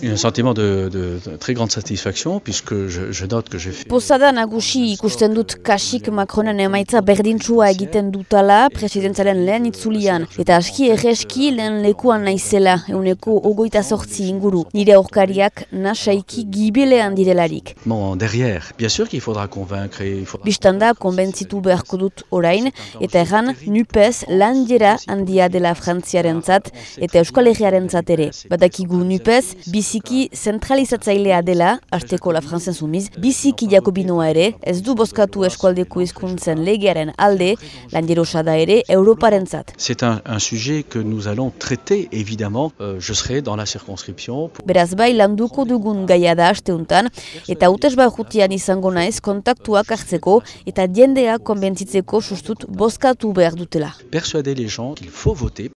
Un sentiment de, de, de très grande satisfaction puisque je, je note que j'ai fait... Posada nagusi ikusten dut kasik Macronen emaitza berdintsua egiten dutala presidentzaren lehen itzulian. Eta aski erreski lehen lekuan naizela euneko ogoita sortzi inguru. Nire aurkariak nasaiki gibelean direlarik. Bon, derrière, bien sûr qu'il faudra convaincre faudra... Bistanda konbentzitu beharko dut orain, eta erran nupez landiera handia dela frantziarentzat eta euskal herriarentzat ere. Badakigu nupez, biziki zentralizatzailea dela, hasteko la franzen sumiz, biziki jakobinoa ere, ez du bozkatu eskualdeko hizkuntzen legearen alde, landierosa da ere Europarentzat. C'est un, un sujet que nous allons traiter, évidemment. Euh, je serai dans la circonscription. Pour... Beraz bai landuko dugun gaia da asteuntan, eta hautez jutian izango naiz kontaktuak hartzeko eta jendea konbentzitzeko sustut bozkatu behar dutela. Persuader les gens qu'il faut voter.